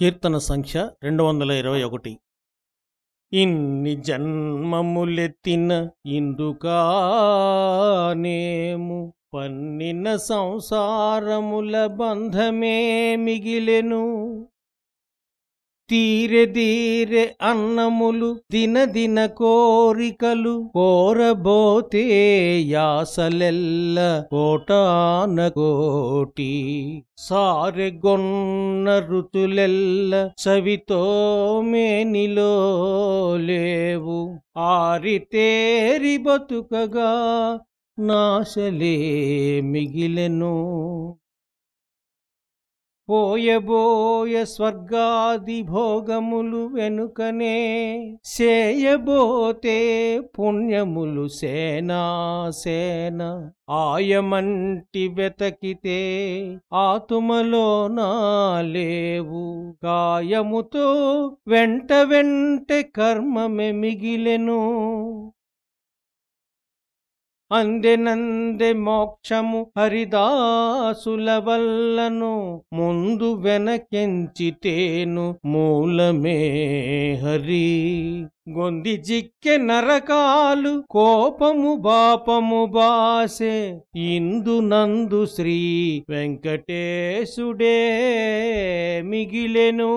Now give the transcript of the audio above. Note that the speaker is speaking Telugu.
కీర్తన సంఖ్య రెండు వందల ఇరవై ఒకటి. ఇన్ని జన్మములెత్తిన ఇందుకానేము పన్నిన సంసారముల బంధమే మిగిలెను. తీరె తీరె అన్నములు దినదిన కోరికలు కోరబోతే యాసలెల్ల కోటాన కోటి. సారెగొన్న ఋతులెల్ల చవితో మేనిలో లేవు. ఆరితేరి బతుకగా నాశలే మిగిలెను. పోయబోయ స్వర్గాది భోగములు వెనుకనే చేయబోతే పుణ్యములు సేనా సేన. ఆయమంటి వెతకితే ఆతుమలో లేవు గాయముతో వెంట వెంట కర్మమే మిగిలెను. అందెనందె మోక్షము హరిదాసుల వల్లను ముందు వెనకెంచితేను మూలమే హరి. గొంది జిక్కె నరకాలు కోపము బాపము బాసే ఇందు నందు శ్రీ వెంకటేశుడే మిగిలెను.